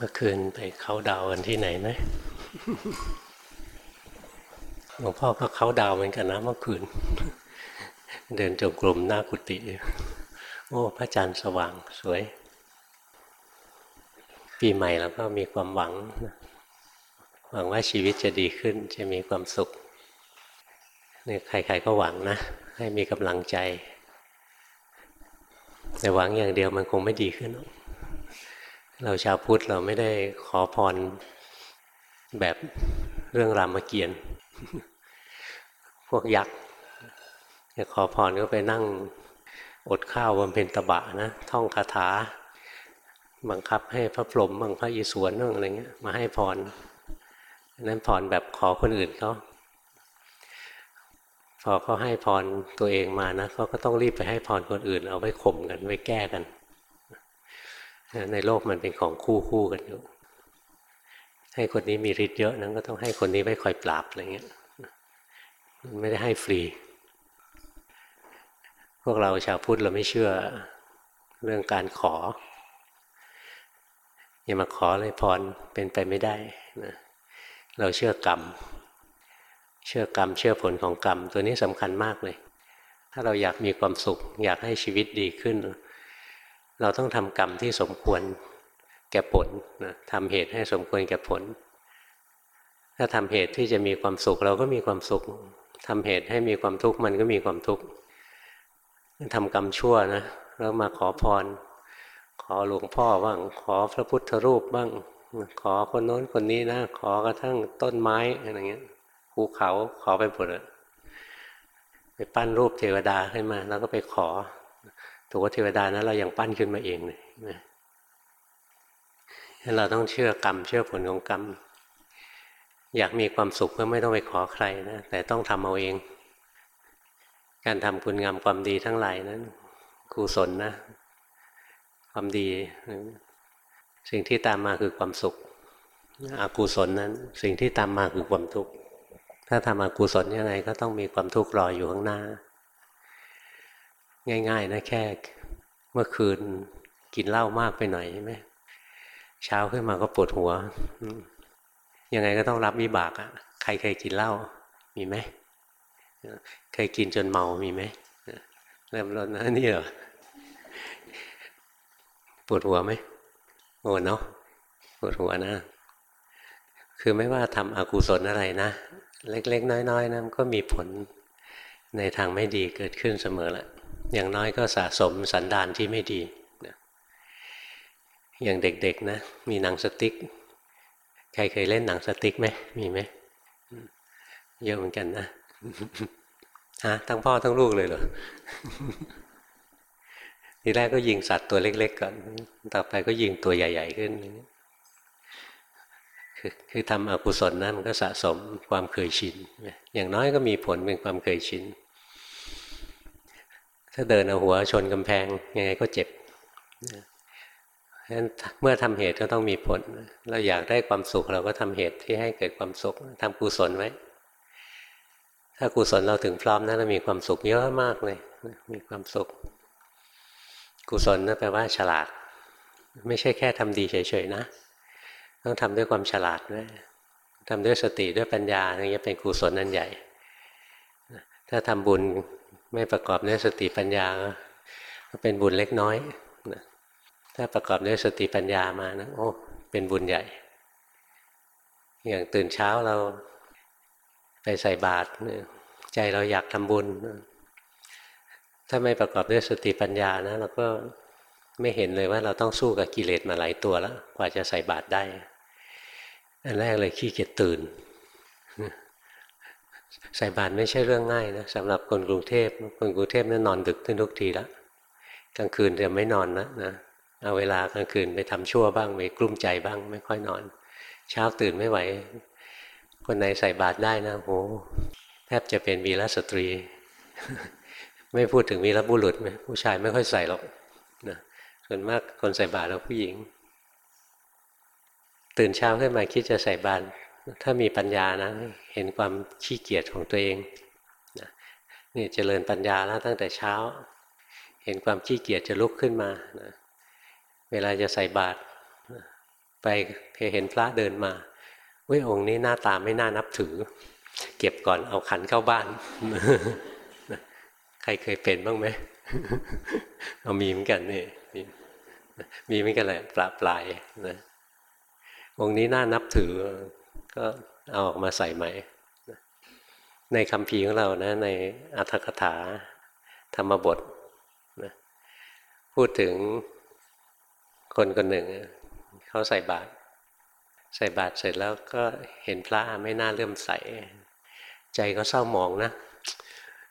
เมื่อคืนไปเขาดาวกันที่ไหนไหมหลวงพ่อก็เขาดาวเหมือนกันนะเมื่อคืน เดินจงกรมหน้ากุฏิโอ้พระจันทร์สว่างสวย ปีใหม่แล้วก็มีความหวัง หวังว่าชีวิตจะดีขึ้นจะมีความสุขนี่ใครๆก็หวังนะ ให้มีกำลังใจ แต่หวังอย่างเดียวมันคงไม่ดีขึ้น เราชาวพุทธเราไม่ได้ขอพรแบบเรื่องรามเกียรติ์พวกยักษ์จะขอพรก็ไปนั่งอดข้าวบำเพ็ญตบะนะ ท่องคาถา บังคับให้พระพรหมบังพระอิศวรนั่งอะไรเงี้ยมาให้พรนั้นพรแบบขอคนอื่นเขาพอเขาให้พรตัวเองมานะเขาก็ต้องรีบไปให้พรคนอื่น เอาไว้ข่มกันไว้แก้กัน ในโลกมันเป็นของคู่คู่กันอยู่ให้คนนี้มีฤทธิ์เยอะนั้นก็ต้องให้คนนี้ไว้คอยปราบอะไรเงี้ยไม่ได้ให้ฟรี พวกเราชาวพุทธเราไม่เชื่อเรื่องการขอ อย่ามาขอเลยพรเป็นไปไม่ได้นะเราเชื่อกรรม เชื่อกรรม เชื่อผลของกรรม ตัวนี้สำคัญมากเลย ถ้าเราอยากมีความสุข อยากให้ชีวิตดีขึ้น เราต้องทำกรรมที่สมควรแก่ผลนะทำเหตุให้สมควรแก่ผล ถ้าทำเหตุที่จะมีความสุขเราก็มีความสุขทำเหตุให้มีความทุกข์มันก็มีความทุกข์ทำกรรมชั่วนะแล้วมาขอพร ขอหลวงพ่อบ้างขอพระพุทธรูปบ้าง ขอคนโน้นคนนี้นะ ขอกระทั่งต้นไม้อะไรเงี้ยภูเขาขอไปหมดเลยไปปั้นรูปเทวดาขึ้นมา แล้วก็ไปขอ ตัวเทวดานะั้นเรายังปั้นขึ้นมาเองเลยนะเราต้องเชื่อกรรมเชื่อผลของกรรม อยากมีความสุขก็ไม่ต้องไปขอใครนะแต่ต้องทำเอาเอง การทำคุณงามความดีทั้งหลายนั้นกุศลนะ ความดี สิ่งที่ตามมาคือความสุขอกุศลนั้น สิ่งที่ตามมาคือความทุกข์ถ้าทำอกุศลยังไงก็ต้องมีความทุกข์รออยู่ข้างหน้า ง่าย ๆ นะแค่เมื่อคืนกินเหล้ามากไปหน่อยใช่ไหมเช้าขึ้นมาก็ปวดหัวยังไงก็ต้องรับวิบากอะ่ะ ใครเคยกินเหล้ามีไหมเคยกินจนเมามีไหมเริ่มร้นนะนี่เหรอปวดหัวไหมโอ้เนาะปวดหัวนะ คือไม่ว่าทำอกุศลอะไรนะ เล็กๆ น้อยๆนะมันก็มีผลในทางไม่ดีเกิดขึ้นเสมอแหละ อย่างน้อยก็สะสมสันดานที่ไม่ดีอย่างเด็กๆนะมีหนังสติ๊ก ใครเคยเล่นหนังสติ๊กไหมมีไหมเยอะเหมือนกันนะฮะทั้งพ่อทั้งลูกเลยเหรอทีแรกก็ยิงสัตว์ตัวเล็ก ๆ ก่อน ต่อไปก็ยิงตัวใหญ่ ๆ ขึ้นคือคือทำอกุศลนะมันก็สะสมความเคยชิน อย่างน้อยก็มีผลเป็นความเคยชิน ถ้าเดินเอาหัวชนกำแพงยังไงก็เจ็บฉะนั้นเมื่อทำเหตุก็ต้องมีผล เราอยากได้ความสุขเราก็ทำเหตุที่ให้เกิดความสุขทำกุศลไว้ ถ้ากุศลเราถึงพร้อมนะเรามีความสุขเยอะมากเลย มีความสุข กุศลนั่นแปลว่าฉลาด ไม่ใช่แค่ทำดีเฉยๆนะ ต้องทำด้วยความฉลาดด้วยทำด้วยสติด้วยปัญญาอย่างนี้เป็นกุศลนั่นใหญ่ ถ้าทำบุญ ไม่ประกอบด้วยสติปัญญาก็เป็นบุญเล็กน้อยถ้าประกอบด้วยสติปัญญามานะโอ้เป็นบุญใหญ่ อย่างตื่นเช้าเราไปใส่บาตรใจเราอยากทำบุญ ถ้าไม่ประกอบด้วยสติปัญญานะเราก็ไม่เห็นเลยว่าเราต้องสู้กับกิเลสมาหลายตัวแล้ว กว่าจะใส่บาตรได้ อันแรกเลยขี้เกียจตื่น ใส่บาตรไม่ใช่เรื่องง่ายนะสำหรับคนกรุงเทพคนกรุงเทพนี่นอนดึกขึ้นทุกทีแล้วกลางคืนจะไม่นอนนะนะเอาเวลากลางคืนไปทำชั่วบ้างไปกลุ้มใจบ้าง ไม่ค่อยนอน เช้าตื่นไม่ไหว คนไหนใส่บาตรได้นะโหแทบจะเป็นวีรสตรี ไม่พูดถึงวีรบุรุษไหมผู้ชายไม่ค่อยใส่หรอกนะส่วนมากคนใส่บาตรเราผู้หญิง ตื่นเช้าขึ้นมาคิดจะใส่บาตร ถ้ามีปัญญานะ เห็นความขี้เกียจของตัวเองนี่เจริญปัญญาแล้วตั้งแต่เช้า เห็นความขี้เกียจจะลุกขึ้นมานะเวลาจะใส่บาตรไปเคยเห็นพระเดินมาเว้ยองค์นี้หน้าตาไม่น่านับถือ เก็บก่อนเอาขันเข้าบ้าน ใครเคยเป็นบ้างไหมเอามีเหมือนกันนี่มีเหมือนกันแหละปลาปลายนะองค์นี้น่านับถือ ก็เอาออกมาใส่ใหม่ ในคำพีของเรานะในอัตถกถาธรรมบทนะพูดถึงคนคนหนึ่ง เขาใส่บาตรใส่บาตรเสร็จแล้วก็เห็นพระไม่น่าเลื่อมใส ใจก็เศร้าหมองนะ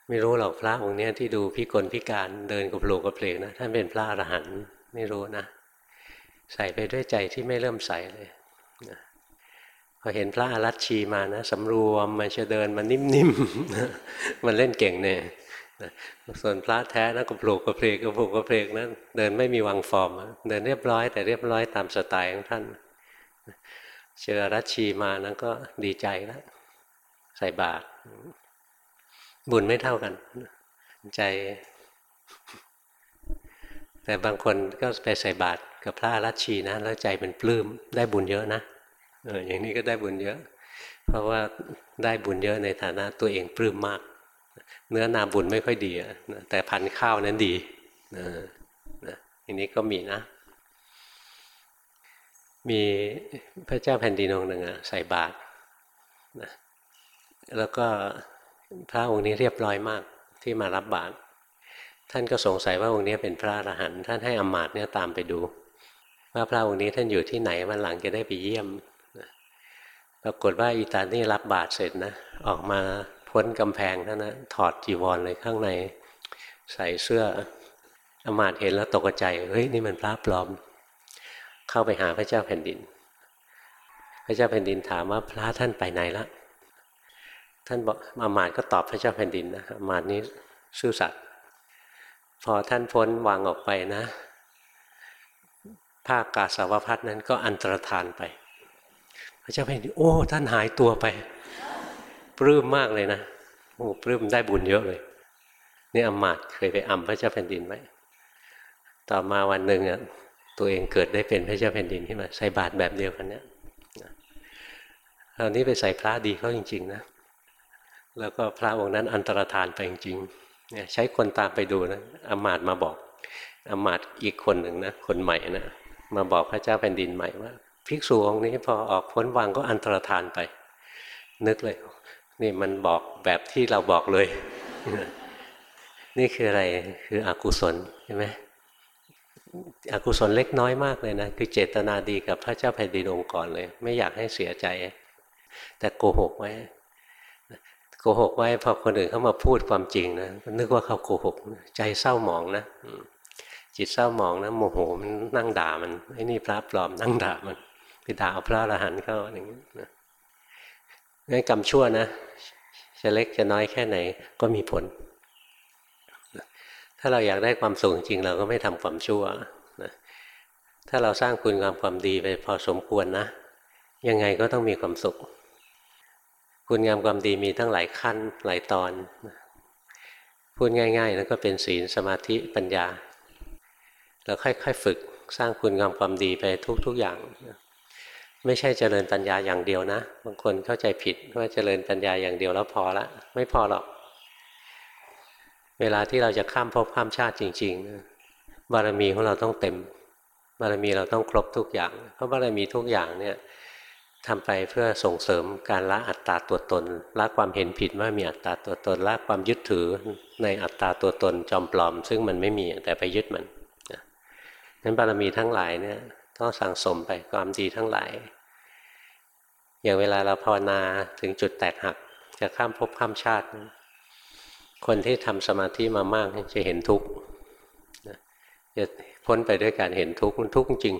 ไม่รู้หรอกพระองค์นี้ที่ดูพิกลพิการเดินกับโลกับเพลงนะท่านเป็นพระอรหันต์ไม่รู้นะ ใส่ไปด้วยใจที่ไม่เริ่มใสเลย อเห็นพระอารัชชีมานะสำรวมมันจะเดินมันนิ่มๆมันเล่นเก่งเนี่ยส่วนพระแท้นะก็ปลูกกระเพลกกระปลูกกระเพลกนะเดินไม่มีวังฟอร์มเดินเรียบร้อย แต่เรียบร้อยตามสไตล์ของท่านเจอรัชชีมานั้นก็ดีใจแล้วใส่บาตรบุญไม่เท่ากัน ใจ แต่บางคนก็ไปใส่บาตรกับพระรัชชีนะ แล้วใจเป็นปลื้มได้บุญเยอะนะ เอออย่างนี้ก็ได้บุญเยอะ เพราะว่าได้บุญเยอะในฐานะตัวเองปลื้มมาก เนื้อนาบุญไม่ค่อยดีแต่พันข้าวนั้นดีนะอันนี้ก็มีนะ มีพระเจ้าแผ่นดินองค์หนึ่งใส่บาตรนะแล้วก็พระองค์นี้เรียบร้อยมากที่มารับบาตรท่านก็สงสัยว่าองค์นี้เป็นพระอรหันต์ท่านให้อมาตเนี่ยตามไปดู ว่าพระองค์นี้ท่านอยู่ที่ไหนวันหลังจะได้ไปเยี่ยม ปรากฏว่าอีตานี่รับบาตรเสร็จนะออกมาพ้นกำแพงท่านนะถอดจีวรเลยข้างในใส่เสื้ออมาตเห็นแล้วตกใจเฮ้ยนี่มันพระปลอม เข้าไปหาพระเจ้าแผ่นดิน พระเจ้าแผ่นดินถามว่าพระท่านไปไหนละท่านบอกอามาตก็ตอบพระเจ้าแผ่นดินนะอามาตนี้ซื่อสัตย์พอท่านพ้นวางออกไปนะภาคกาสาวพัฒนั้นก็อันตรธานไป ระเจ้าแผ่นดินโอ้ ท่านหายตัวไป ปลื้มมากเลยนะโอ้ปลื้มได้บุญเยอะเลย นี่อมาตเคยไปอ่ำพระเจ้าแผ่นดินไว้ต่อมาวันหนึ่งอะตัวเองเกิดได้เป็นพระเจ้าแผ่นดินขึ้นมาใส่บาตรแบบเดียวกันเนี้ยคราวนี้ไปใส่พระดีเขาจริง ๆ นะ แล้วก็พระองค์นั้นอันตรธานไปจริงๆเนี่ยใช้คนตามไปดูนะอมาตมาบอกอมาตอีกคนหนึ่งนะคนใหม่นะมาบอกพระเจ้าแผ่นดินใหม่ว่า ภิกษุองค์นี้พอออกพ้นวังก็อันตรธานไป นึกเลย นี่มันบอกแบบที่เราบอกเลย นี่คืออะไรคืออกุศลใช่ไหมอกุศลเล็กน้อยมากเลยนะ คือเจตนาดีกับพระเจ้าแผ่นดินองค์ก่อนเลย ไม่อยากให้เสียใจ แต่โกหกไว้โกหกไว้พอคนอื่นเขามาพูดความจริงนะนึกว่าเขาโกหก ใจเศร้าหมองนะจิตเศร้าหมองนะโมโหมันนั่งด่ามันไอ้นี่พระปลอมนั่งด่ามัน ด่าพระอรหันต์เข้าอย่างนี้นะงั้นกรรมชั่วนะจะเล็กจะน้อยแค่ไหนก็มีผล ถ้าเราอยากได้ความสุขจริงเราก็ไม่ทำความชั่วนะถ้าเราสร้างคุณงามความดีไปพอสมควรนะ ยังไงก็ต้องมีความสุข คุณงามความดีมีทั้งหลายขั้นหลายตอน พูดง่ายๆแล้วก็เป็นศีลสมาธิปัญญาแล้วค่อยๆฝึกสร้างคุณงามความดีไปทุกๆอย่าง ไม่ใช่เจริญปัญญาอย่างเดียวนะ บางคนเข้าใจผิดว่าเจริญปัญญาอย่างเดียวแล้วพอละ ไม่พอหรอก เวลาที่เราจะข้ามภพข้ามชาติจริงๆบารมีของเราต้องเต็ม บารมีเราต้องครบทุกอย่าง เพราะบารมีทุกอย่างเนี่ยทำไปเพื่อส่งเสริมการละอัตตาตัวตนละความเห็นผิดว่ามีอัตตาตัวตนละความยึดถือในอัตตาตัวตนจอมปลอม ซึ่งมันไม่มีแต่ไปยึดมันนั้นบารมีทั้งหลายเนี่ย ต้องสั่งสมไปความดีทั้งหลาย อย่างเวลาเราภาวนาถึงจุดแตกหัก จะข้ามภพข้ามชาติ คนที่ทำสมาธิมามากจะเห็นทุกข์จะพ้นไปด้วยการเห็นทุกข์มันทุกข์จริง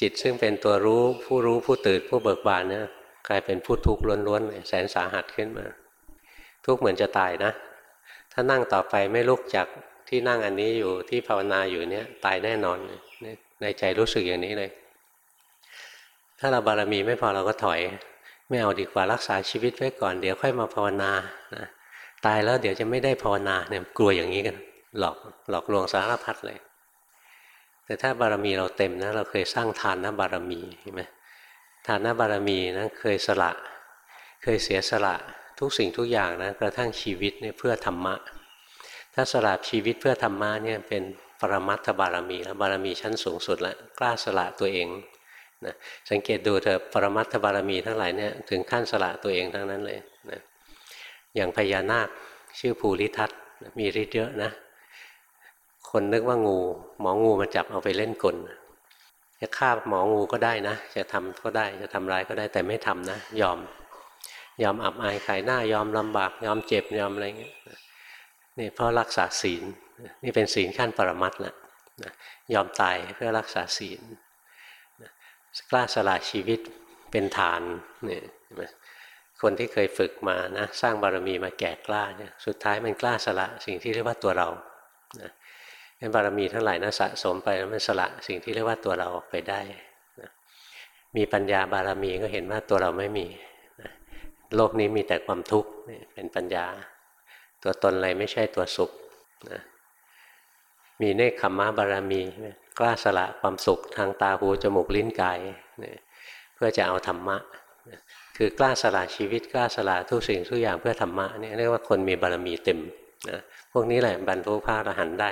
จิตซึ่งเป็นตัวรู้ผู้รู้ผู้ตื่นผู้เบิกบานเนี่ยกลายเป็นผู้ทุกข์ล้วนๆแสนสาหัสขึ้นมา ทุกข์เหมือนจะตายนะ ถ้านั่งต่อไปไม่ลุกจากที่นั่งอันนี้อยู่ที่ภาวนาอยู่เนี่ยตายแน่นอน ในใจรู้สึกอย่างนี้เลย ถ้าเราบารมีไม่พอเราก็ถอย ไม่เอาดีกว่ารักษาชีวิตไว้ก่อนเดี๋ยวค่อยมาภาวนานะตายแล้วเดี๋ยวจะไม่ได้ภาวนาเนี่ยกลัวอย่างนี้กัน หลอกหลอกลวงสารพัดเลย แต่ถ้าบารมีเราเต็มนะ เราเคยสร้างทานนะบารมีเห็นไหมทานนะบารมีนะเคยสละ เคยเสียสละทุกสิ่งทุกอย่างนะกระทั่งชีวิตเนี่ยเพื่อธรรมะ ถ้าสละชีวิตเพื่อธรรมะเนี่ยเป็น รมัตถบารมีแล้วบารมีชั้นสูงสุดแล้วกล้าสละตัวเองนะสังเกตดูเถอะปรมัตถบารมีทั้งหลายเนี่ยถึงขั้นสละตัวเองทั้งนั้นเลยนะอย่างพญานาคชื่อภูริทัตมีฤทธิ์เยอะนะ คนนึกว่างู หมองูมาจับเอาไปเล่นกลจะฆ่าหมองูก็ได้นะ จะทำก็ได้จะทำร้ายก็ได้แต่ไม่ทำนะ ยอม ยอมอับอายขายหน้ายอมลำบาก ยอมเจ็บยอมอะไรเงี้ยนี่เพราะรักษาศีล นี่เป็นศีลขั้นปรมัตถ์ละยอมตายเพื่อรักษาศีลกล้าสละชีวิตเป็นฐานเนี่ยคนที่เคยฝึกมานะสร้างบารมีมาแก่กล้าเนี่ยสุดท้ายมันกล้าสละสิ่งที่เรียกว่าตัวเรานะงั้นบารมีทั้งหลายนะสะสมไปแล้วมันสละสิ่งที่เรียกว่าตัวเราออกไปได้นะมีปัญญาบารมีก็เห็นว่าตัวเราไม่มีนะโลกนี้มีแต่ความทุกข์เป็นปัญญา ตัวตนอะไรไม่ใช่ตัวสุขนะ มีเนคขมมะบารมีกล้าสละความสุขทางตาหูจมูกลิ้นกายเพื่อจะเอาธรรมะ คือกล้าสละชีวิตกล้าสละทุกสิ่งทุกอย่างเพื่อธรรมะนี่เรียกว่าคนมีบารมีเต็มนะพวกนี้แหละบรรลุพระอรหันต์ได้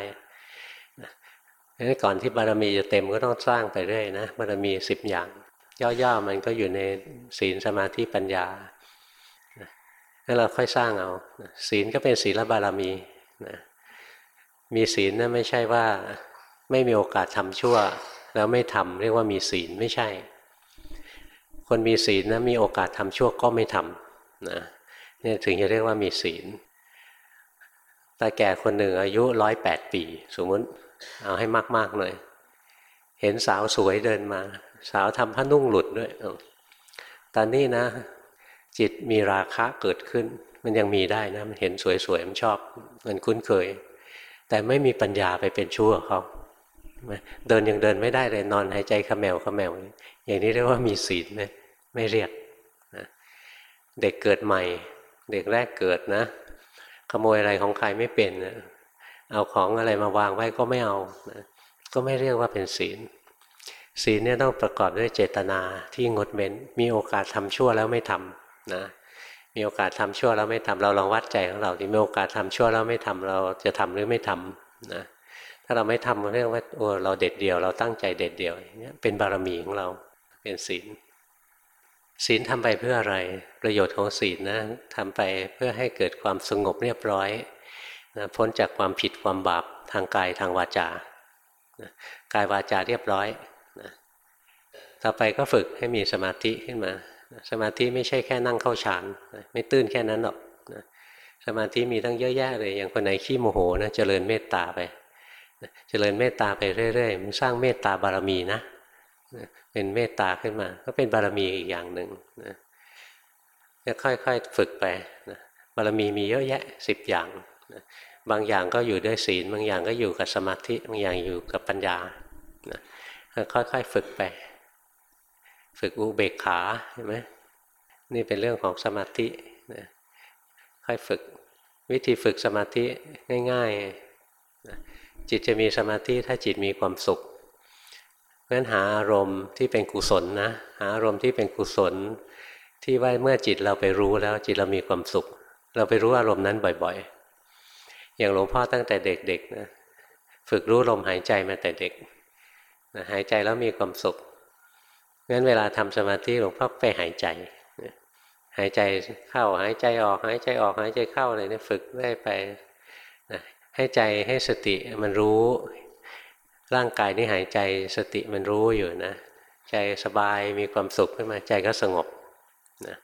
นะก่อนที่บารมีจะเต็มก็ต้องสร้างไปเรื่อยนะบารมีสิบอย่าง ย่อๆมันก็อยู่ในศีลสมาธิปัญญาแล้วเราค่อยสร้างเอาศีลก็เป็นศีลบารมีนะ มีศีลนะไม่ใช่ว่าไม่มีโอกาสทำชั่ว แล้วไม่ทำเรียกว่ามีศีลไม่ใช่ คนมีศีลนะมีโอกาสทำชั่วก็ไม่ทำนะนี่ถึงจะเรียกว่ามีศีลตาแก่คนหนึ่งอายุร้อยแปดปี สมมติเอาให้มากๆหน่อยเห็นสาวสวยเดินมา สาวทำผ้านุ่งหลุดด้วยตอนนี้นะ จิตมีราคะเกิดขึ้น มันยังมีได้นะ มันเห็นสวยๆมันชอบ มันคุ้นเคย แต่ไม่มีปัญญาไปเป็นชั่วเขาเดินยังเดินไม่ได้เลยนอนหายใจขมแมวขมแมวอย่างนี้เรียกว่ามีศีลไหมไม่เรียกนะเด็กเกิดใหม่ เด็กแรกเกิดนะ ขโมยอะไรของใครไม่เป็นนะเอาของอะไรมาวางไว้ก็ไม่เอานะก็ไม่เรียกว่าเป็นศีล ศีลเนี่ยต้องประกอบด้วยเจตนาที่งดเว้น มีโอกาสทำชั่วแล้วไม่ทำนะ มีโอกาสทำชั่วแล้วไม่ทำเราลองวัดใจของเราที่มีโอกาสทำชั่วแล้วไม่ทำเราจะทำหรือไม่ทำนะถ้าเราไม่ทำเรียกว่าโอ้เราเด็ดเดี่ยวเราตั้งใจเด็ดเดี่ยวเนี้ยเป็นบารมีของเราเป็นศีลศีลทำไปเพื่ออะไร ประโยชน์ของศีลนะทำไปเพื่อให้เกิดความสงบเรียบร้อยนะพ้นจากความผิดความบาปทางกายทางวาจานะกายวาจาเรียบร้อยนะต่อไปก็ฝึกให้มีสมาธิขึ้นมา สมาธิไม่ใช่แค่นั่งเข้าฌานไม่ตื้นแค่นั้นหรอกสมาธิมีตั้งเยอะแยะเลยอย่างคนไหนขี้โมโหนะเจริญเมตตาไปเจริญเมตตาไปเรื่อยๆมันสร้างเมตตาบารมีนะเป็นเมตตาขึ้นมา ก็เป็นบารมีอีกอย่างหนึ่งนะจะค่อยๆฝึกไปนะบารมีมีเยอะแยะสิบอย่างนะบางอย่างก็อยู่ด้วยศีล บางอย่างก็อยู่กับสมาธิ บางอย่างอยู่กับปัญญานะค่อยๆฝึกไป ฝึกอุเบกขาเห็นไหมนี่เป็นเรื่องของสมาธินะค่อยฝึกวิธีฝึกสมาธิง่ายๆนะจิตจะมีสมาธิถ้าจิตมีความสุขราะฉะนั้นหาอารมณ์ที่เป็นกุศลนะหาอารมณ์ที่เป็นกุศล ที่ว่าเมื่อจิตเราไปรู้แล้วจิตเรามีความสุข เราไปรู้อารมณ์นั้นบ่อยๆ อย่างหลวงพ่อตั้งแต่เด็กๆนะฝึกรู้ลมหายใจมาแต่เด็กนะหายใจแล้วมีความสุข งั้นเวลาทำสมาธิหลวงพ่อไปหายใจ หายใจเข้าหายใจออก หายใจออกหายใจเข้าอะไรเนี่ยฝึกได้ไปให้ใจให้สติมันรู้ ร่างกายนี่หายใจสติมันรู้อยู่นะ ใจสบายมีความสุขขึ้นมาใจก็สงบนะ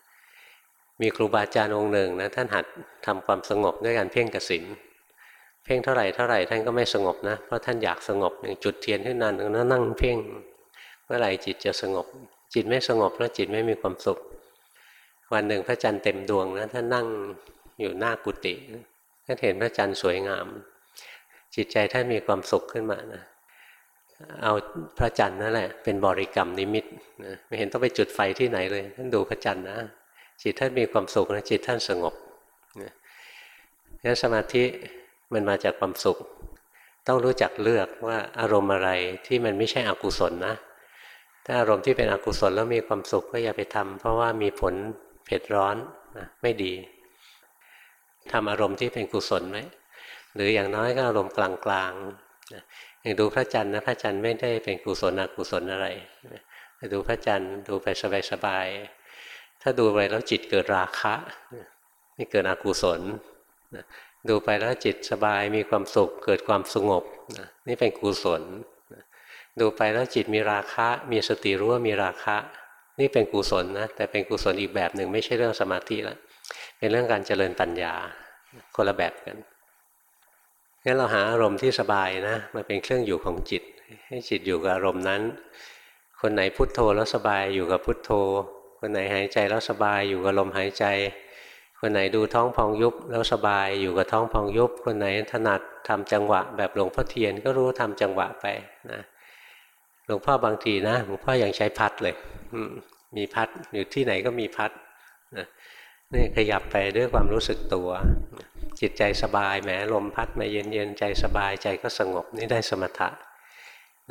มีครูบาอาจารย์องค์หนึ่งนะท่านหัดทำความสงบด้วยการเพ่งกสินเพ่งเท่าไหร่เท่าไหร่ท่านก็ไม่สงบนะเพราะท่านอยากสงบอย่างจุดเทียนขึ้นนานแล้วนั่งเพ่ง เมื่อไหร่จิตจะสงบ จิตไม่สงบแล้วจิตไม่มีความสุข วันหนึ่งพระจันทร์เต็มดวงนะท่านนั่งอยู่หน้ากุฏิท่านเห็นพระจันทร์สวยงาม จิตใจท่านมีความสุขขึ้นมานะเอาพระจันทร์นั่นแหละ เป็นบริกรรมนิมิตนะไม่เห็นต้องไปจุดไฟที่ไหนเลยท่านดูพระจันทร์นะ จิตท่านมีความสุขนะจิตท่านสงบนะงั้นสมาธิมันมาจากความสุข ต้องรู้จักเลือกว่าอารมณ์อะไรที่มันไม่ใช่อกุศลนะ ถ้าอารมณ์ที่เป็นอกุศลแล้วมีความสุขก็อย่าไปทำเพราะว่ามีผลเผ็ดร้อนนะไม่ดีทำอารมณ์ที่เป็นกุศลไหมหรืออย่างน้อยก็อารมณ์กลางๆนะอย่างดูพระจันทร์นะพระจันทร์ไม่ได้เป็นกุศลอกุศลอะไรดูพระจันทร์ดูไปสบายๆถ้าดูไปแล้วจิตเกิดราคะนี่เกิดอกุศลดูไปแล้วจิตสบายมีความสุขเกิดความสงบนี่เป็นกุศล ดูไปแล้วจิตมีราคะ มีสติรู้ว่ามีราคะ นี่เป็นกุศลนะแต่เป็นกุศลอีกแบบหนึ่งไม่ใช่เรื่องสมาธิแล้วเป็นเรื่องการเจริญปัญญาคนละแบบกันงั้นเราหาอารมณ์ที่สบายนะมาเป็นเครื่องอยู่ของจิต ให้จิตอยู่กับอารมณ์นั้น คนไหนพุทโธแล้วสบายอยู่กับพุทโธ คนไหนหายใจแล้วสบายอยู่กับลมหายใจ คนไหนดูท้องพองยุบแล้วสบายอยู่กับท้องพองยุบ คนไหนถนัดทำจังหวะแบบหลวงพ่อเทียนก็รู้ทำจังหวะไปนะ หลวงพ่อบางทีนะหลวงพ่อยังใช้พัดเลยมีพัดอยู่ที่ไหนก็มีพัดนี่ขยับไปด้วยความรู้สึกตัว จิตใจสบายแหมลมพัดมาเย็นๆใจสบายใจก็สงบนี่ได้สมถะ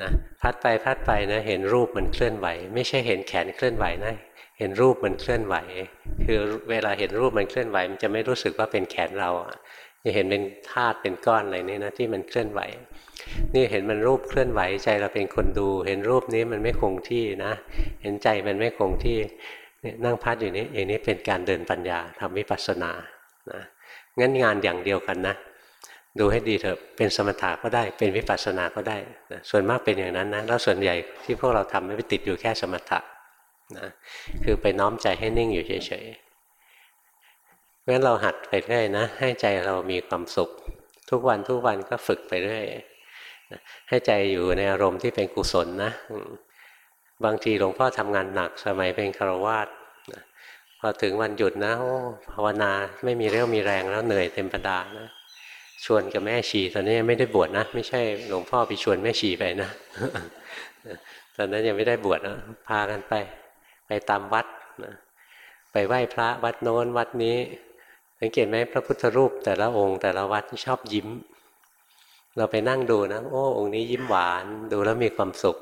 นะพัดไปพัดไปนะเห็นรูปมันเคลื่อนไหว ไม่ใช่เห็นแขนเคลื่อนไหวนะเห็นรูปมันเคลื่อนไหว คือเวลาเห็นรูปมันเคลื่อนไหว มันจะไม่รู้สึกว่าเป็นแขนเรา จะเห็นเป็นธาตุเป็นก้อนอะไรนี่นะที่มันเคลื่อนไหว นี่เห็นมันรูปเคลื่อนไหวใจเราเป็นคนดู เห็นรูปนี้มันไม่คงที่นะ เห็นใจมันไม่คงที่นั่งพัดอยู่นี้อย่างนี้เป็นการเดินปัญญาทำวิปัสสนานะงั้นงานอย่างเดียวกันนะ ดูให้ดีเถอะเป็นสมถะก็ได้ เป็นวิปัสสนาก็ได้นะส่วนมากเป็นอย่างนั้นนะแล้วส่วนใหญ่ที่พวกเราทำไม่ไปติดอยู่แค่สมถะนะคือไปน้อมใจให้นิ่งอยู่เฉยๆ เพราะฉะนั้นเราหัดไปเรื่อยนะ ให้ใจเรามีความสุข ทุกวันทุกวันก็ฝึกไปเรื่อยให้ใจอยู่ในอารมณ์ที่เป็นกุศลนะบางทีหลวงพ่อทำงานหนักสมัยเป็นคารวาสพอถึงวันหยุดนะโอ้ภาวนาไม่มีเรี่ยวมีแรงแล้วเหนื่อยเต็มประดานะชวนกับแม่ชีตอนนี้ยังไม่ได้บวชนะ ไม่ใช่หลวงพ่อไปชวนแม่ชีไปนะตอนนั้นยังไม่ได้บวชนะพากันไป ไปตามวัดนะไปไหว้พระวัดโน้นวัดนี้ สังเกตไหมพระพุทธรูปแต่ละองค์แต่ละวัดชอบยิ้ม เราไปนั่งดูนะ โอ้ องค์นี้ยิ้มหวานดูแล้วมีความสุข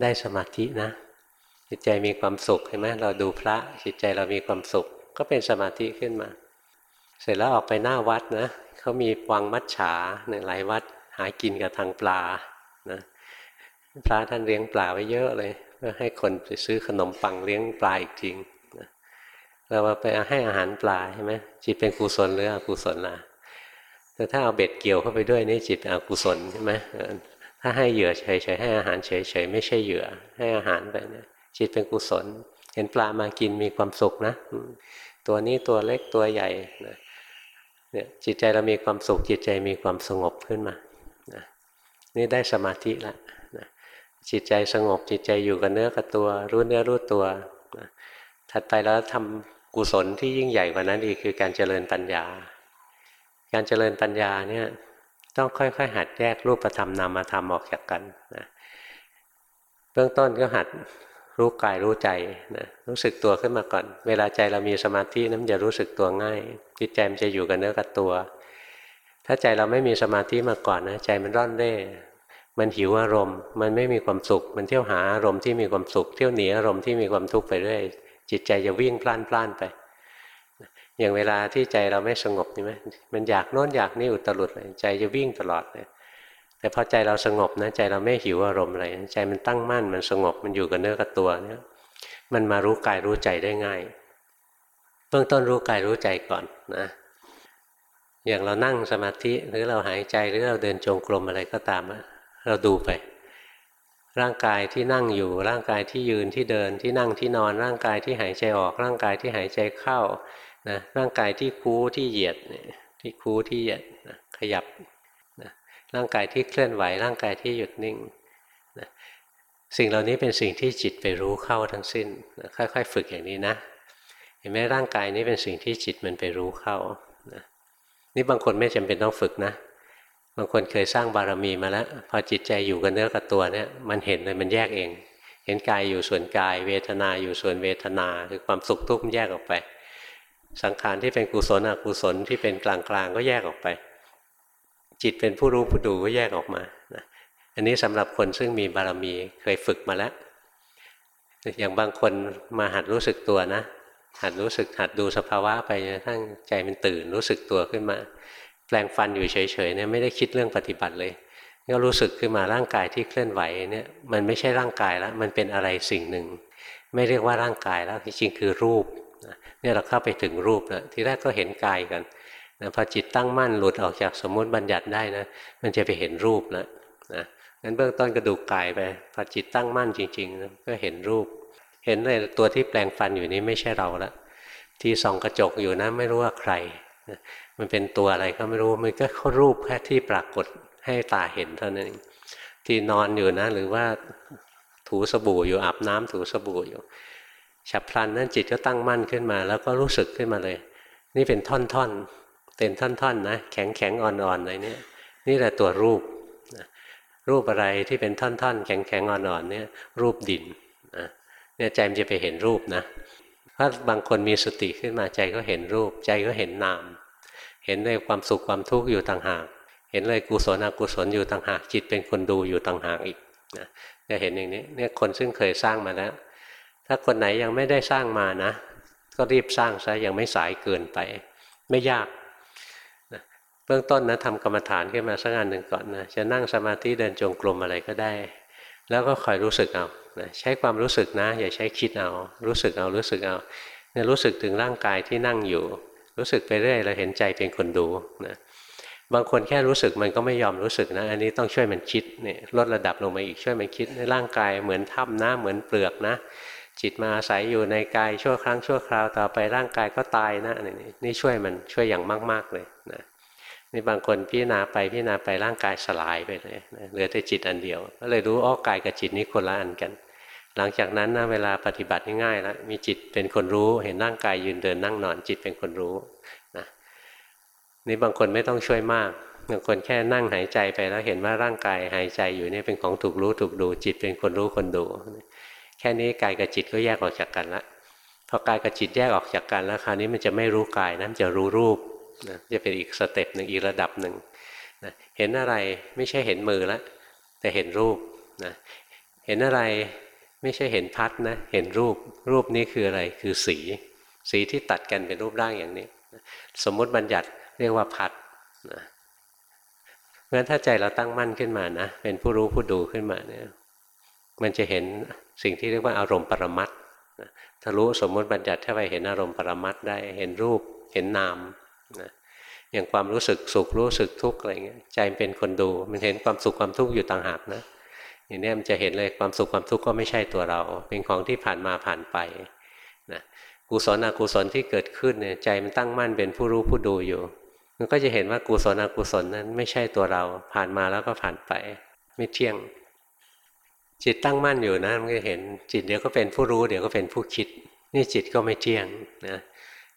ได้สมาธินะ จิตใจมีความสุขเห็นไหมเราดูพระจิตใจเรามีความสุข ก็เป็นสมาธิขึ้นมา เสร็จแล้วออกไปหน้าวัดนะเขามีวังมัดฉาในหลายวัดหากินกับทางปลานะพระท่านเลี้ยงปลาไว้เยอะเลยเพื่อให้คนไปซื้อขนมปังเลี้ยงปลาอีกจริง เราไปให้อาหารปลาใช่ไหมจิตเป็นกุศลหรืออกุศลล่ะแต่ถ้าเอาเบ็ดเกี่ยวเข้าไปด้วยนี่จิตอกุศลใช่ไหมถ้าให้เหยื่อเฉยๆให้อาหารเฉยๆไม่ใช่เหยื่อ ให้อาหารไปเนี่ยจิตเป็นกุศล เห็นปลามากินมีความสุขนะ ตัวนี้ตัวเล็กตัวใหญ่เนี่ยจิตใจเรามีความสุขจิตใจมีความสงบขึ้นมานี่ได้สมาธิแล้วจิตใจสงบจิตใจอยู่กับเนื้อกับตัว รู้เนื้อรู้ตัว ถัดไปแล้วทำกุศลที่ยิ่งใหญ่กว่านั้นอีกคือการเจริญปัญญา การเจริญปัญญาเนี่ยต้องค่อยๆ หัดแยกรูปธรรมนามธรรมออกจากกันนะเบื้องต้นก็หัดรู้กายรู้ใจนะรู้สึกตัวขึ้นมาก่อน เวลาใจเรามีสมาธินั้นจะรู้สึกตัวง่าย จิตใจมันจะอยู่กับเนื้อกับตัว ถ้าใจเราไม่มีสมาธิมาก่อนนะใจมันร่อนเร่มันหิวอารมณ์ มันไม่มีความสุข มันเที่ยวหาอารมณ์ที่มีความสุข เที่ยวหนีอารมณ์ที่มีความทุกข์ไปเรื่อย จิตใจจะวิ่งพล่านพล่านไปอย่างเวลาที่ใจเราไม่สงบนี่ไหมมันอยากโน้นอยากนี่อุตรุดเลยใจจะวิ่งตลอดเลยแต่พอใจเราสงบนะใจเราไม่หิวอารมณ์อะไรใจมันตั้งมั่นมันสงบมันอยู่กับเนื้อกับตัวเนี่ยมันมารู้กายรู้ใจได้ง่าย เบื้องต้นรู้กายรู้ใจก่อนนะ อย่างเรานั่งสมาธิหรือเราหายใจหรือเราเดินจงกรมอะไรก็ตามเราดูไป ร่างกายที่นั่งอยู่ร่างกายที่ยืนที่เดินที่นั่งที่นอน ร่างกายที่หายใจออกร่างกายที่หายใจเข้านะร่างกายที่คู้ที่เหยียดที่คู้ที่เหยียดนะขยับนะร่างกายที่เคลื่อนไหว ร่างกายที่หยุดนิ่งนะสิ่งเหล่านี้เป็นสิ่งที่จิตไปรู้เข้าทั้งสิ้นนะค่อย ๆ ฝึกอย่างนี้นะ เห็นไหมร่างกายนี้เป็นสิ่งที่จิตมันไปรู้เข้านะนี่บางคนไม่จำเป็นต้องฝึกนะ บางคนเคยสร้างบารมีมาแล้วพอจิตใจอยู่กับเนื้อกับตัวเนี่ยมันเห็นเลยมันแยกเอง เห็นกายอยู่ส่วนกาย เวทนาอยู่ส่วนเวทนาคือความสุขทุกข์มันแยกออกไป สังขารที่เป็นกุศลอกุศลที่เป็นกลางๆก็แยกออกไป จิตเป็นผู้รู้ผู้ดูก็แยกออกมานะอันนี้สำหรับคนซึ่งมีบารมีเคยฝึกมาแล้วอย่างบางคนมาหัดรู้สึกตัวนะ หัดรู้สึกหัดดูสภาวะไปจนทั้งใจมันตื่นรู้สึกตัวขึ้นมา ปลงฟันอยู่เฉยๆเนี่ยไม่ได้คิดเรื่องปฏิบัติเลยก็รู้สึกขึ้นมาร่างกายที่เคลื่อนไหวเนี่ยมันไม่ใช่ร่างกายแล้วมันเป็นอะไรสิ่งหนึ่ง ไม่เรียกว่าร่างกายแล้วจริงๆคือรูปเนี่ยเราเข้าไปถึงรูปนะทีแรกก็เห็นกายกันนะพอจิตตั้งมั่นหลุดออกจากสมมุติบัญญัติได้นะมันจะไปเห็นรูปแล้วนะงั้นเบื้องต้นกระดูกกายไปพอจิตตั้งมั่นจริงๆก็เห็นรูป เห็นเลยตัวที่แปลงฟันอยู่นี้ไม่ใช่เราละที่ส่องกระจกอยู่นะไม่รู้ว่าใคร มันเป็นตัวอะไรก็ไม่รู้ มันก็เขารูปแค่ที่ปรากฏให้ตาเห็นเท่านั้นเองที่นอนอยู่นะหรือว่าถูสบู่อยู่อาบน้ำถูสบู่อยู่ฉับพลันนั้นจิตก็ตั้งมั่นขึ้นมา แล้วก็รู้สึกขึ้นมาเลย นี่เป็นท่อนๆเป็นท่อนๆนะแข็งแข็งอ่อนๆอะไรเนี่ย นี่แหละตัวรูปรูปอะไรที่เป็นท่อนๆ แข็งๆอ่อนๆเนี่ยรูปดินนะเนี่ยใจมันจะไปเห็นรูปนะ ถ้าบางคนมีสติขึ้นมาใจก็เห็นรูป ใจก็เห็นนาม เห็นเลยความสุขความทุกข์อยู่ต่างหาก เห็นเลยกุศลอกุศลอยู่ต่างหาก จิตเป็นคนดูอยู่ต่างหากอีกนะจะเห็นอย่างนี้เนี่ยคนซึ่งเคยสร้างมาแล้ว ถ้าคนไหนยังไม่ได้สร้างมานะ ก็รีบสร้างซะยังไม่สายเกินไป ไม่ยากเบื้องต้นนะทำกรรมฐานขึ้นมาสักงานหนึ่งก่อนนะจะนั่งสมาธิเดินจงกรมอะไรก็ได้ แล้วก็คอยรู้สึกเอา นะใช้ความรู้สึกนะ อย่าใช้คิดเอา รู้สึกเอารู้สึกเอาเนี่ยรู้สึกถึงร่างกายที่นั่งอยู่ รู้สึกไปเรื่อยเราเห็นใจเป็นคนดูนะบางคนแค่รู้สึกมันก็ไม่ยอมรู้สึกนะ อันนี้ต้องช่วยมันคิดเนี่ยลดระดับลงมาอีกช่วยมันคิดในร่างกายเหมือนถ้ำนะเหมือนเปลือกนะ จิตมาอาศัยอยู่ในกายชั่วครั้งชั่วคราวต่อไปร่างกายก็ตายนะนี่ช่วยมันช่วยอย่างมาก ๆเลยนะ นี่บางคนพิจารณาไปพิจารณาไปร่างกายสลายไปเลยนะเหลือแต่จิตอันเดียว ก็เลยรู้อ้อกายกับจิตนี้คนละอันกัน หลังจากนั้นนะเวลาปฏิบัติง่ายแล้วมีจิตเป็นคนรู้ เห็นร่างกายยืนเดินนั่งนอนจิตเป็นคนรู้นะนี่บางคนไม่ต้องช่วยมากบางคนแค่นั่งหายใจไปแล้วเห็นว่าร่างกายหายใจอยู่นี่เป็นของถูกรู้ถูกดู จิตเป็นคนรู้คนดู แค่นี้กายกับจิตก็แยกออกจากกันละพอกายกับจิตแยกออกจากกันแล้วคราวนี้มันจะไม่รู้กายนะมันจะรู้รูป นะจะเป็นอีกสเต็ปหนึ่งอีกระดับหนึ่งนะเห็นอะไรไม่ใช่เห็นมือล้วแต่เห็นรูปนะเห็นอะไรไม่ใช่เห็นพัดนะเห็นรูปรูปนี้คืออะไรคือสี สีที่ตัดกันเป็นรูปร่างอย่างนี้ สมมติบัญญัติเรียกว่าพัดนะเพราะฉะนั้นถ้าใจเราตั้งมั่นขึ้นมานะเป็นผู้รู้ผู้ดูขึ้นมาเนี่ยมันจะเห็นสิ่งที่เรียกว่าอารมณ์ปรมัตถ้ารู้สมมติบัญญัติถ้าไปเห็นอารมณ์ปรมัตได้ เห็นรูป เห็นนาม นะอย่างความรู้สึกสุขรู้สึกทุกข์อะไรเงี้ยใจเป็นคนดู มันเห็นความสุขความทุกข์อยู่ต่างหากนะอย่างนี้มันจะเห็นเลยความสุขความทุกข์ก็ไม่ใช่ตัวเรา เป็นของที่ผ่านมาผ่านไปนะกุศลอกุศลที่เกิดขึ้นเนี่ยใจมันตั้งมั่นเป็นผู้รู้ผู้ดูอยู่ มันก็จะเห็นว่ากุศลอกุศลนั้นไม่ใช่ตัวเรา ผ่านมาแล้วก็ผ่านไป ไม่เที่ยง จิตตั้งมั่นอยู่นะมันก็เห็นจิตเดี๋ยวก็เป็นผู้รู้เดี๋ยวก็เป็นผู้คิด นี่จิตก็ไม่เที่ยงนะ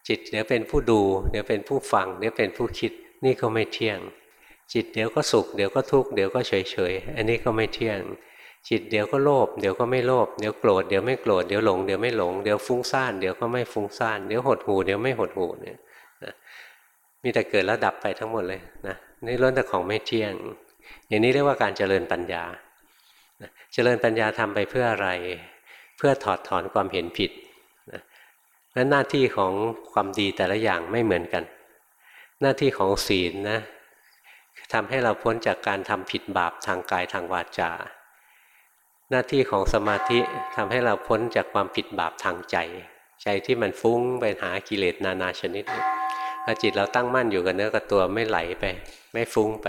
จิตเดี๋ยวเป็นผู้ดู เดี๋ยวเป็นผู้ฟัง เดี๋ยวเป็นผู้คิด นี่ก็ไม่เที่ยง จิตเดี๋ยวก็สุข เดี๋ยวก็ทุกข์ เดี๋ยวก็เฉยเฉยอันนี้ก็ไม่เที่ยง จิตเดี๋ยวก็โลภ เดี๋ยวก็ไม่โลภ เดี๋ยวโกรธ เดี๋ยวไม่โกรธ เดี๋ยวหลง เดี๋ยวไม่หลง เดี๋ยวฟุ้งซ่าน เดี๋ยวก็ไม่ฟุ้งซ่าน เดี๋ยวหดหูเดี๋ยวไม่หดหูเนี่ยนะมีแต่เกิดแล้วดับไปทั้งหมดเลยนะนี่ล้วนแต่ของไม่เที่ยง อย่างนี้เรียกว่าการเจริญปัญญาเจริญปัญญาทำไปเพื่ออะไร เพื่อถอดถอนความเห็นผิด นั้นหน้าที่ของความดีแต่ละอย่างไม่เหมือนกัน หน้าที่ของศีลนะทำให้เราพ้นจากการทำผิดบาปทางกายทางวาจา หน้าที่ของสมาธิทำให้เราพ้นจากความผิดบาปทางใจ ใจที่มันฟุ้งไปหากิเลสนานาชนิดถ้าจิตเราตั้งมั่นอยู่กับเนื้อกับตัวไม่ไหลไป ไม่ฟุ้งไป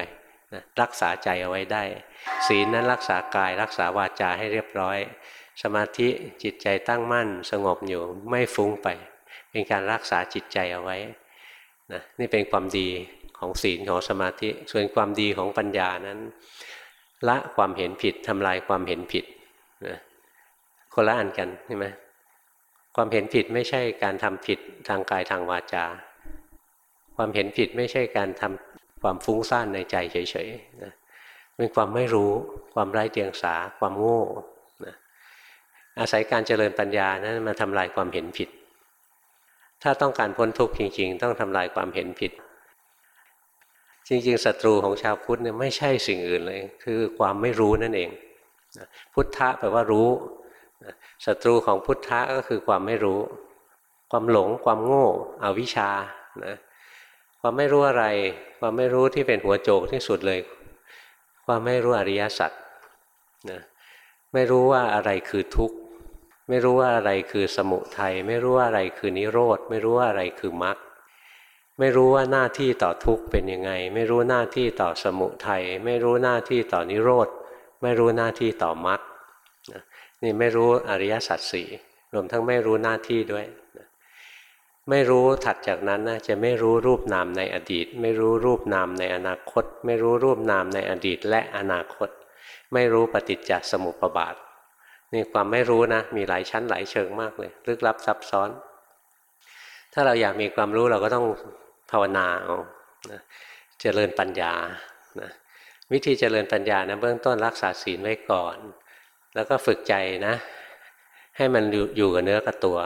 นะรักษาใจเอาไว้ได้ ศีลนั้นรักษากายรักษาวาจาให้เรียบร้อย สมาธิจิตใจตั้งมั่นสงบอยู่ไม่ฟุ้งไป เป็นการรักษาจิตใจเอาไว้นะนี่เป็นความดีของศีลของสมาธิ ส่วนความดีของปัญญานั้น ละความเห็นผิดทำลายความเห็นผิดนะคนละอันกันใช่ไหมความเห็นผิดไม่ใช่การทำผิดทางกายทางวาจา ความเห็นผิดไม่ใช่การทำความฟุ้งซ่านในใจเฉยๆนะเป็นความไม่รู้ ความไร้เดียงสา ความโง่ อาศัยการเจริญปัญญานะั้นมาทำลายความเห็นผิด ถ้าต้องการพ้นทุกข์จริง ๆ ต้องทำลายความเห็นผิด จริงๆศัตรูของชาวพุทธเนี่ยไม่ใช่สิ่งอื่นเลย คือความไม่รู้นั่นเอง พุทธะแปลว่ารู้ศัตรูของพุทธะก็คือความไม่รู้ ความหลง ความโง่อวิชชานะความไม่รู้อะไร ความไม่รู้ที่เป็นหัวโจกที่สุดเลย ความไม่รู้อริยสัจนะไม่รู้ว่าอะไรคือทุกข์ ไม่รู้ว่าอะไรคือสมุทัยไม่รู้ว่าอะไรคือนิโรธไม่รู้ว่าอะไรคือมรรคไม่รู้ว่าหน้าที่ต่อทุกข์เป็นยังไง ไม่รู้หน้าที่ต่อสมุทัยไม่รู้หน้าที่ต่อนิโรธไม่รู้หน้าที่ต่อมรรคนี่ไม่รู้อริยสัจสี่รวมทั้งไม่รู้หน้าที่ด้วย ไม่รู้ถัดจากนั้นนะจะไม่รู้รูปนามในอดีต ไม่รู้รูปนามในอนาคต ไม่รู้รูปนามในอดีตและอนาคต ไม่รู้ปฏิจจสมุปบาท นี่ความไม่รู้นะ มีหลายชั้นหลายเชิงมากเลย ลึกลับซับซ้อน ถ้าเราอยากมีความรู้เราก็ต้องภาวนาเอาเจริญปัญญานะวิธีเจริญปัญญานะเบื้องต้นรักษาศีลไว้ก่อน แล้วก็ฝึกใจนะ ให้มันอยู่กับเนื้อกับตัว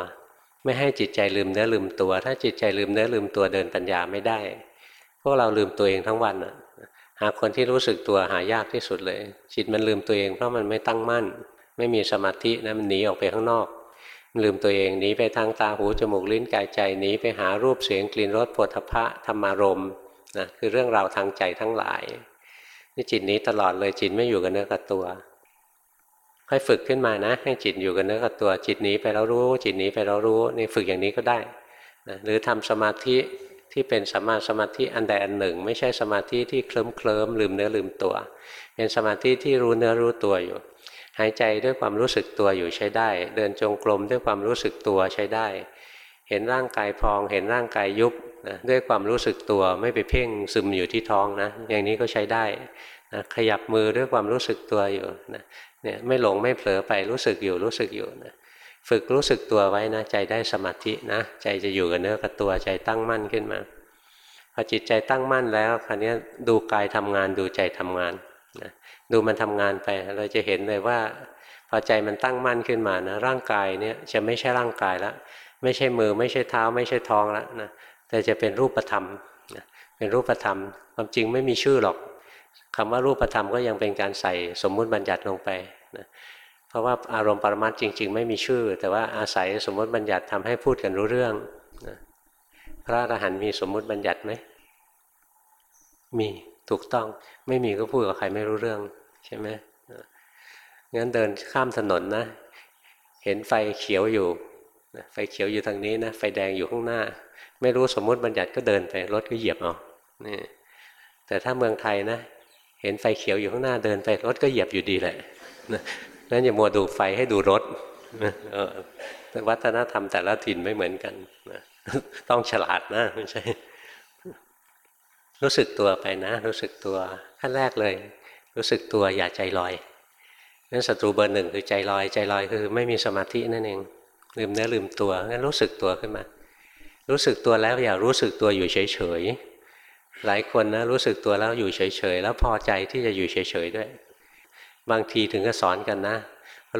ไม่ให้จิตใจลืมเนื้อลืมตัว ถ้าจิตใจลืมเนื้อลืมตัวเดินปัญญาไม่ได้ พวกเราลืมตัวเองทั้งวันหาคนที่รู้สึกตัวหายากที่สุดเลย จิตมันลืมตัวเองเพราะมันไม่ตั้งมั่น ไม่มีสมาธินะมันหนีออกไปข้างนอก ลืมตัวเองหนีไปทางตาหูจมูกลิ้นกายใจหนีไปหารูปเสียงกลิ่นรสผลพะธรรมารมนะคือเรื่องราวทางใจทั้งหลายนี่จิตนี้ตลอดเลยจิตไม่อยู่กับเนื้อกับตัว ค่อยฝึกขึ้นมานะ ให้จิตอยู่กับเนื้อกับตัว จิตหนีไปแล้วรู้ จิตหนีไปแล้วรู้นี่ฝึกอย่างนี้ก็ได้นะหรือทำสมาธิที่เป็นสมาสมาธิอันใดอันหนึ่ง ไม่ใช่สมาธิที่เคลิ้มเคลิ้มลืมเนื้อลืมตัว เป็นสมาธิที่รู้เนื้อรู้ตัวอยู่ หายใจด้วยความรู้สึกตัวอยู่ใช้ได้ เดินจงกรมด้วยความรู้สึกตัวใช้ได้ เห็นร่างกายพอง เห็นร่างกายยุบนะด้วยความรู้สึกตัวไม่ไปเพ่งซึมอยู่ที่ท้องนะอย่างนี้ก็ใช้ได้นะขยับมือด้วยความรู้สึกตัวอยู่นะเนี่ยไม่หลงไม่เผลอไปรู้สึกอยู่รู้สึกอยู่นะฝึกรู้สึกตัวไว้นะใจได้สมาธินะใจจะอยู่กับเนื้อกับตัวใจตั้งมั่นขึ้นมาพอจิตใจตั้งมั่นแล้วคราวนี้ดูกายทำงานดูใจทำงาน นะดูมันทำงานไป เราจะเห็นเลยว่า พอใจมันตั้งมั่นขึ้นมานะร่างกายเนี่ยจะไม่ใช่ร่างกายแล้วไม่ใช่มือไม่ใช่เท้า ไม่ใช่ท้องแล้วนะแต่จะเป็นรูปธรรมนะเป็นรูปธรรม ความจริงไม่มีชื่อหรอกคำว่ารูปธรรมก็ยังเป็นการใส่สมมุติบัญญัติลงไปนะเพราะว่าอารมณ์ปรมัตจริง ๆ ไม่มีชื่อ แต่ว่าอาศัยสมมติบัญญัติทำให้พูดกันรู้เรื่องนะพระอรหันต์มีสมมุติบัญญัติไหมมี ถูกต้องไม่มีก็พูดกับใครไม่รู้เรื่องใช่ไหมงั้นเดินข้ามถนนนะ เห็นไฟเขียวอยู่ไฟเขียวอยู่ทางนี้นะไฟแดงอยู่ข้างหน้า ไม่รู้สมมุติบัญญัติก็เดินไปรถก็เหยียบเอานี่แต่ถ้าเมืองไทยนะ เห็นไฟเขียวอยู่ข้างหน้าเดินไปรถก็เหยียบอยู่ดีแหละนั้นอย่ามัวดูไฟให้ดูรถวัฒนธรรมแต่ละถิ่นไม่เหมือนกันต้องฉลาดนะไม่ใช่ รู้สึกตัวไปนะ รู้สึกตัวขั้นแรกเลย รู้สึกตัวอย่าใจลอยนั่นศัตรูเบอร์หนึ่งคือใจลอยใจลอยคือไม่มีสมาธินั่นเองลืมเนื้อลืมตัวงั้นรู้สึกตัวขึ้นมา รู้สึกตัวแล้วอย่ารู้สึกตัวอยู่เฉยๆหลายคนนะรู้สึกตัวแล้วอยู่เฉยๆแล้วพอใจที่จะอยู่เฉยๆด้วย บางทีถึงก็สอนกันนะ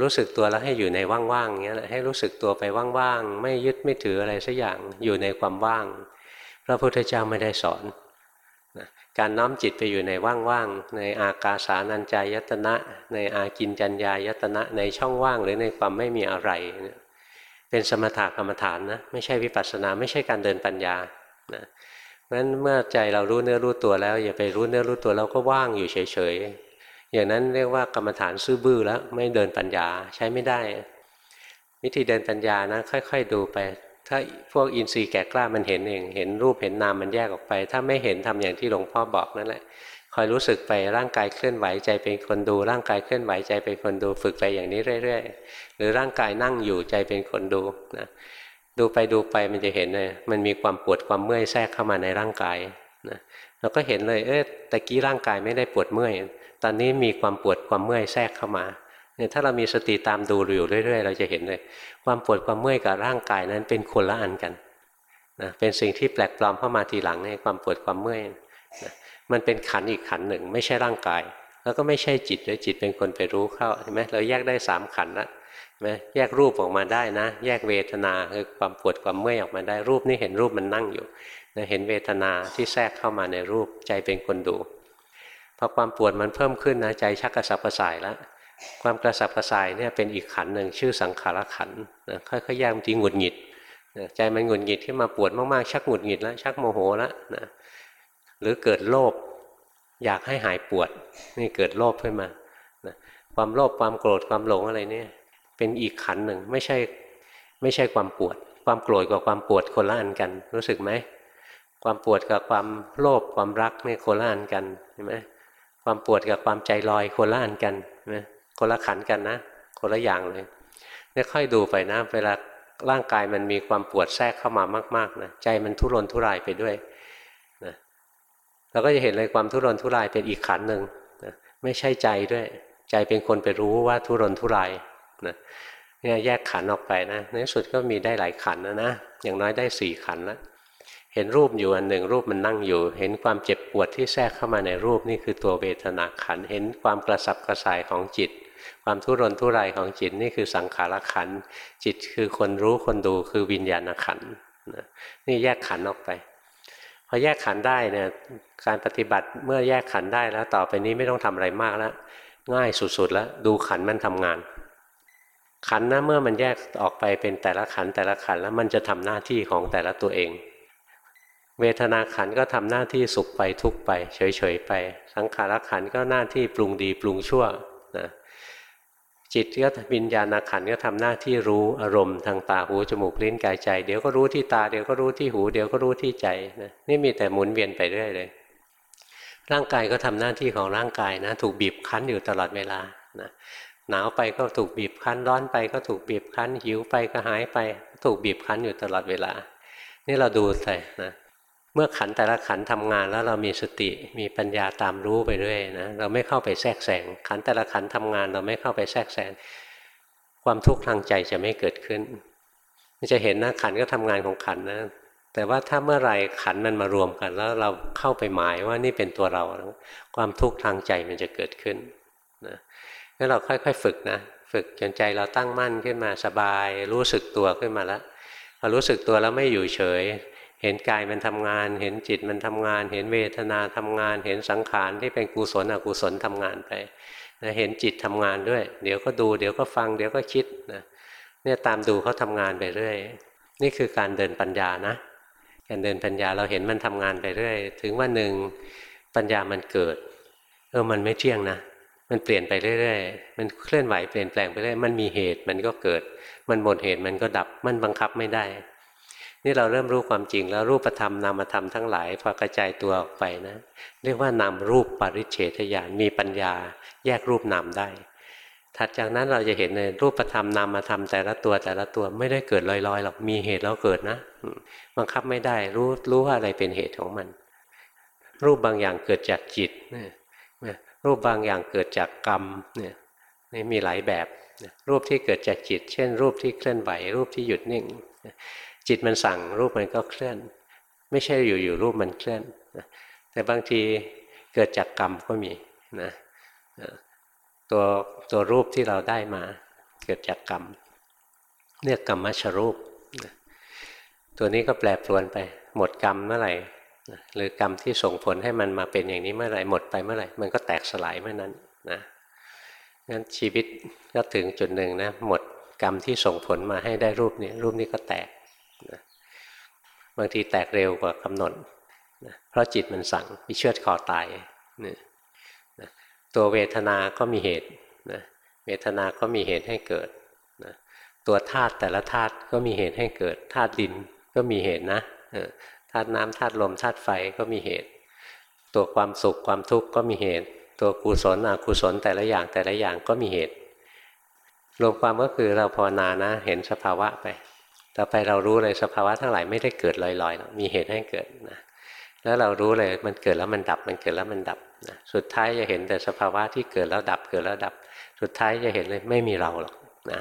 รู้สึกตัวแล้วให้อยู่ในว่างๆอย่างเงี้ยให้รู้สึกตัวไปว่างๆไม่ยึดไม่ถืออะไรสักอย่างอยู่ในความว่าง พระพุทธเจ้าไม่ได้สอน นะการน้อมจิตไปอยู่ในว่างๆ ในอากาสานัญจายตนะ ในอากินจัญญายตนะ ในช่องว่างหรือในความไม่มีอะไร เป็นสมถกรรมฐานนะไม่ใช่วิปัสสนาไม่ใช่การเดินปัญญานะนั้นเมื่อใจเรารู้เนื้อรู้ตัวแล้ว อย่าไปรู้เนื้อรู้ตัวเราก็ว่างอยู่เฉยๆ อย่างนั้นเรียกว่ากรรมฐานซื่อบื้อแล้วไม่เดินปัญญาใช้ไม่ได้ วิธีเดินปัญญานะค่อย ๆ ดูไป ถ้าพวกอินทรีย์แก่กล้ามันเห็นเองเห็นรูปเห็นนามมันแยกออกไป ถ้าไม่เห็นทำอย่างที่หลวงพ่อบอกนั่นแหละคอยรู้สึกไปร่างกายเคลื่อนไหวใจเป็นคนดู ร่างกายเคลื่อนไหวใจเป็นคนดูฝึกไปอย่างนี้เรื่อย ๆ หรือร่างกายนั่งอยู่ใจเป็นคนดูนะดูไปดูไปมันจะเห็นเลยมันมีความปวดความเมื่อยแทรกเข้ามาในร่างกายนะเราก็เห็นเลยเออตะกี้ร่างกายไม่ได้ปวดเมื่อย ตอนนี้มีความปวดความเมื่อยแทรกเข้ามา เนี่ยถ้าเรามีสติตามดูอยู่เรื่อย ๆ เราจะเห็นเลย ความปวดความเมื่อยกับร่างกายนั้นเป็นคนละอันกันนะเป็นสิ่งที่แปลกปลอมเข้ามาทีหลังในความปวดความเมื่อยนะมันเป็นขันอีกขันหนึ่ง ไม่ใช่ร่างกาย แล้วก็ไม่ใช่จิตด้วยจิตเป็นคนไปรู้เข้าเห็นไหมเราแยกได้สามขันละไหมแยกรูปออกมาได้นะ แยกเวทนาคือความปวดความเมื่อยออกมาได้รูปนี่เห็นรูปมันนั่งอยู่เห็นเวทนาที่แทรกเข้ามาในรูปใจเป็นคนดูพอความปวดมันเพิ่มขึ้นนะใจชักกระสับกระส่ายแล้ว ความกระสับกระส่ายเนี่ยเป็นอีกขันหนึ่งชื่อสังขารขันนะค่อยๆแยกทีหงุดหงิดใจมันหงุดหงิดขึ้นมาปวดมากๆชักหงุดหงิดแล้วชักโมโหแล้วนะหรือเกิดโลภอยากให้หายปวดนี่เกิดโลภขึ้นมานะความโลภความโกรธความหลงอะไรเนี่ย เป็นอีกขันหนึ่งไม่ใช่ไม่ใช่ความปวด ความโกรธกับความปวดคนละอันกัน รู้สึกไหมความปวดกับความโลภความรักนี่คนละอันกันเห็นไหมความปวดกับความใจลอยคนละอันกันเห็นะ คนละขันกันนะ คนละอย่างเลยเนี่ยค่อยดูไปนะ เวลาร่างกายมันมีความปวดแทรกเข้ามามากๆนะใจมันทุรนทุรายไปด้วยนะเราก็จะเห็นเลยความทุรนทุรายเป็นอีกขันหนึ่งนะไม่ใช่ใจด้วย ใจเป็นคนไปรู้ว่าทุรนทุรายนะเนี่ยแยกขันออกไปนะในสุดก็มีได้หลายขันนะนะอย่างน้อยได้สี่ขันแล้วเห็นรูปอยู่อันหนึ่งรูปมันนั่งอยู่ เห็นความเจ็บปวดที่แทรกเข้ามาในรูปนี่คือตัวเวทนาขันเห็นความกระสับกระส่ายของจิต ความทุรนทุรายของจิตนี่คือสังขารขันจิตคือคนรู้คนดูคือวิญญาณขันนี่แยกขันออกไปพอแยกขันได้เนี่ยการปฏิบัติเมื่อแยกขันได้แล้วต่อไปนี้ไม่ต้องทำอะไรมากแล้ว ง่ายสุดๆแล้วดูขันมันทำงาน ขันนะเมื่อมันแยกออกไปเป็นแต่ละขันแต่ละขันแล้วมันจะทำหน้าที่ของแต่ละตัวเองเวทนาขันก็ทำหน้าที่สุขไปทุกไป เฉยๆไป สังขารขันก็หน้าที่ปรุงดีปรุงชั่วนะ จิตก็วิญญาณขันก็ทำหน้าที่รู้อารมณ์ทางตาหูจมูกลิ้นกายใจ เดี๋ยวก็รู้ที่ตาเดี๋ยวก็รู้ที่หู เดี๋ยวก็รู้ที่ใจนะนี่มีแต่หมุนเวียนไปเรื่อยเลย ร่างกายก็ทำหน้าที่ของร่างกายนะ ถูกบีบคั้นอยู่ตลอดเวลานะหนาวไปก็ถูกบีบคั้นร้อนไปก็ถูกบีบคั้นหิวไปก็หายไปถูกบีบคั้นอยู่ตลอดเวลา นี่เราดูใส่นะ เมื่อขันแต่ละขันทำงานแล้วเรามีสติมีปัญญาตามรู้ไปด้วยนะเราไม่เข้าไปแทรกแซงขันแต่ละขันทำงาน เราไม่เข้าไปแทรกแซงความทุกข์ทางใจจะไม่เกิดขึ้นมันจะเห็นนะขันก็ทำงานของขันนะแต่ว่าถ้าเมื่อไรขันมันมารวมกัน แล้วเราเข้าไปหมายว่านี่เป็นตัวเรา ความทุกข์ทางใจมันจะเกิดขึ้นนะงั้นเราค่อยๆฝึกนะฝึกจนใจเราตั้งมั่นขึ้นมาสบาย รู้สึกตัวขึ้นมาแล้วพอรู้สึกตัวแล้วไม่อยู่เฉย เห็นกายมันทำงาน เห็นจิตมันทำงาน เห็นเวทนาทำงาน เห็นสังขารที่เป็นกุศลอกุศลทำงานไปนะเห็นจิตทำงานด้วย เดี๋ยวก็ดู เดี๋ยวก็ฟัง เดี๋ยวก็คิดนะเนี่ยตามดูเขาทำงานไปเรื่อย นี่คือการเดินปัญญานะ การเดินปัญญาเราเห็นมันทำงานไปเรื่อย ถึงวันหนึ่งปัญญามันเกิด เออ มันไม่เที่ยงนะ มันเปลี่ยนไปเรื่อยๆ มันเคลื่อนไหวเปลี่ยนแปลงไปเรื่อย มันมีเหตุมันก็เกิด มันหมดเหตุมันก็ดับ มันบังคับไม่ได้ นี่เราเริ่มรู้ความจริงแล้วรูปธรรมนามธรรมทั้งหลายพอกระจายตัวออกไปนะ เรียกว่านามรูปปริเฉทญาณมีปัญญาแยกรูปนามได้ ถัดจากนั้นเราจะเห็นในรูปธรรมนามธรรมแต่ละตัวแต่ละตัวไม่ได้เกิดลอยๆหรอกมีเหตุแล้วเกิดนะบังคับไม่ได้รู้รู้ว่าอะไรเป็นเหตุของมัน รูปบางอย่างเกิดจากจิตรูปบางอย่างเกิดจากกรรมเนี่ยนี่มีหลายแบบรูปที่เกิดจากจิต เช่น รูปที่เคลื่อนไหวรูปที่หยุดนิ่ง จิตมันสั่งรูปมันก็เคลื่อน ไม่ใช่อยู่ๆรูปมันเคลื่อนแต่บางทีเกิดจากกรรมก็มีนะตัวตัวรูปที่เราได้มา เกิดจากกรรมเรียกกรรมชรูปตัวนี้ก็แปรปรวนไป หมดกรรมเมื่อไหร่หรือกรรมที่ส่งผลให้มันมาเป็นอย่างนี้เมื่อไหร่หมดไปเมื่อไหร่มันก็แตกสลายเมื่อนั้นนะงั้นชีวิตก็ถึงจุดหนึ่งนะหมดกรรมที่ส่งผลมาให้ได้รูปนี้รูปนี้ก็แตก นะบางทีแตกเร็วกว่ากำหนดนะเพราะจิตมันสั่งมีเชือดคอตายนะนะตัวเวทนา ก็มีเหตุนะเวทนา ก็มีเหตุให้เกิดนะตัวธาตุแต่ละธาตุก็มีเหตุให้เกิดธาตุดินก็มีเหตุนะธาตุน้ำธาตุลมธาตุไฟก็มีเหตุ ตัวความสุขความทุกข์ก็มีเหตุ ตัวกุศลอกุศลแต่ละอย่างแต่ละอย่างก็มีเหตุ รวมความก็คือเราภาวนานะ เห็นสภาวะไป ต่อไปเรารู้เลยสภาวะทั้งหลายไม่ได้เกิดลอยๆมีเหตุให้เกิดนะแล้วเรารู้เลยมันเกิดแล้วมันดับมันเกิดแล้วมันดับนะสุดท้ายจะเห็นแต่สภาวะที่เกิดแล้วดับเกิดแล้วดับ สุดท้ายจะเห็นเลยไม่มีเราหรอกนะ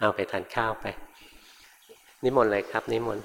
เอาไปทานข้าวไป นิมนต์เลยครับนิมนต์